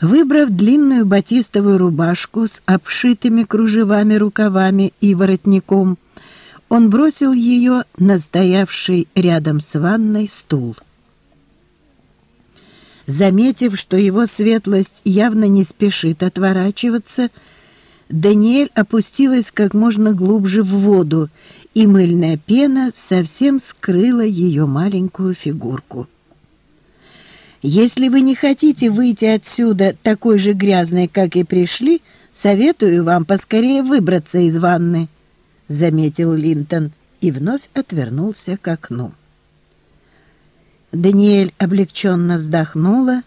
Выбрав длинную батистовую рубашку с обшитыми кружевами рукавами и воротником, он бросил ее на стоявший рядом с ванной стул. Заметив, что его светлость явно не спешит отворачиваться, Даниэль опустилась как можно глубже в воду, и мыльная пена совсем скрыла ее маленькую фигурку. «Если вы не хотите выйти отсюда такой же грязной, как и пришли, советую вам поскорее выбраться из ванны», — заметил Линтон и вновь отвернулся к окну. Даниэль облегченно вздохнула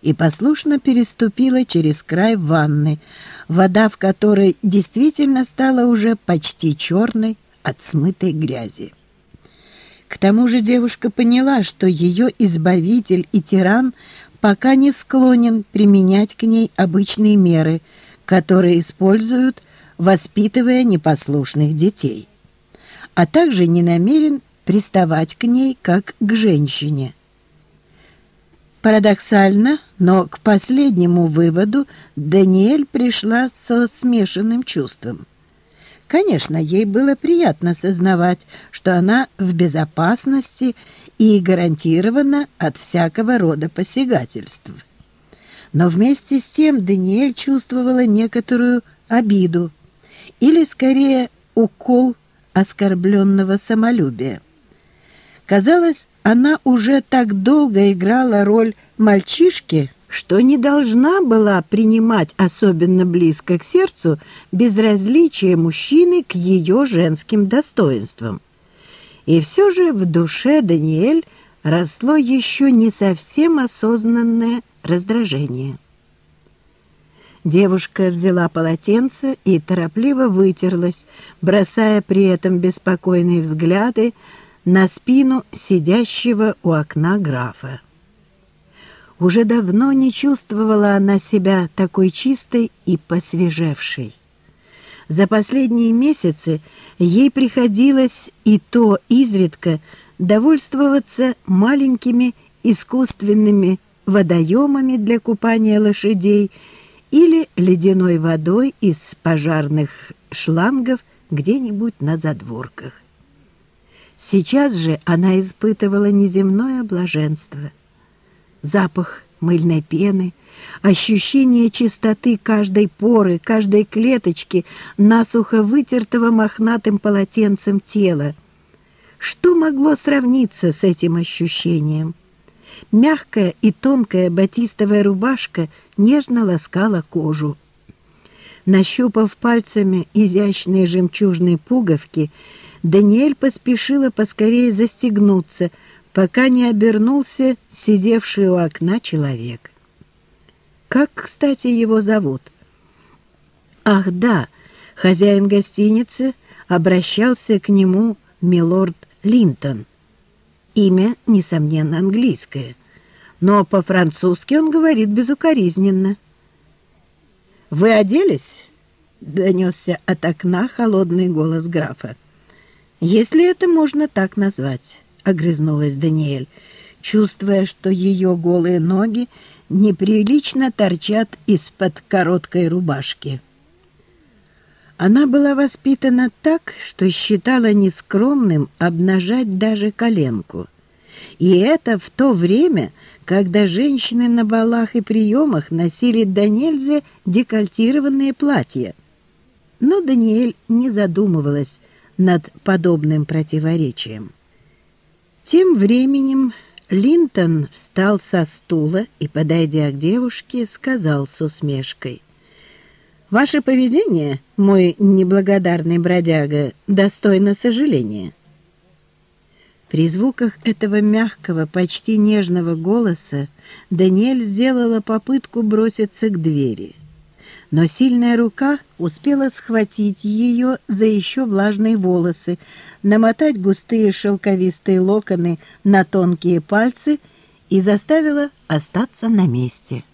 и послушно переступила через край ванны, вода в которой действительно стала уже почти черной от смытой грязи. К тому же девушка поняла, что ее избавитель и тиран пока не склонен применять к ней обычные меры, которые используют, воспитывая непослушных детей, а также не намерен приставать к ней как к женщине. Парадоксально, но к последнему выводу Даниэль пришла со смешанным чувством. Конечно, ей было приятно сознавать, что она в безопасности и гарантирована от всякого рода посягательств. Но вместе с тем Даниэль чувствовала некоторую обиду, или, скорее, укол оскорбленного самолюбия. Казалось, она уже так долго играла роль мальчишки, что не должна была принимать особенно близко к сердцу безразличие мужчины к ее женским достоинствам. И все же в душе Даниэль росло еще не совсем осознанное раздражение. Девушка взяла полотенце и торопливо вытерлась, бросая при этом беспокойные взгляды на спину сидящего у окна графа. Уже давно не чувствовала она себя такой чистой и посвежевшей. За последние месяцы ей приходилось и то изредка довольствоваться маленькими искусственными водоемами для купания лошадей или ледяной водой из пожарных шлангов где-нибудь на задворках. Сейчас же она испытывала неземное блаженство. Запах мыльной пены, ощущение чистоты каждой поры, каждой клеточки, насухо вытертого мохнатым полотенцем тела. Что могло сравниться с этим ощущением? Мягкая и тонкая батистовая рубашка нежно ласкала кожу. Нащупав пальцами изящные жемчужные пуговки, Даниэль поспешила поскорее застегнуться, пока не обернулся сидевший у окна человек. Как, кстати, его зовут? Ах, да, хозяин гостиницы обращался к нему милорд Линтон. Имя, несомненно, английское, но по-французски он говорит безукоризненно. «Вы оделись?» — донесся от окна холодный голос графа. «Если это можно так назвать», — огрызнулась Даниэль, чувствуя, что ее голые ноги неприлично торчат из-под короткой рубашки. Она была воспитана так, что считала нескромным обнажать даже коленку. И это в то время, когда женщины на балах и приемах носили до нельзя декольтированные платья. Но Даниэль не задумывалась над подобным противоречием. Тем временем Линтон встал со стула и, подойдя к девушке, сказал с усмешкой. «Ваше поведение, мой неблагодарный бродяга, достойно сожаления». При звуках этого мягкого, почти нежного голоса Даниэль сделала попытку броситься к двери но сильная рука успела схватить ее за еще влажные волосы, намотать густые шелковистые локоны на тонкие пальцы и заставила остаться на месте.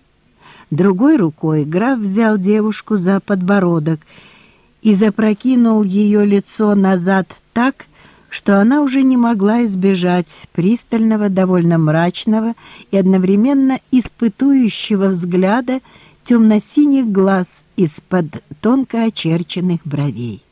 Другой рукой граф взял девушку за подбородок и запрокинул ее лицо назад так, что она уже не могла избежать пристального, довольно мрачного и одновременно испытующего взгляда темно-синих глаз из-под тонко очерченных бровей.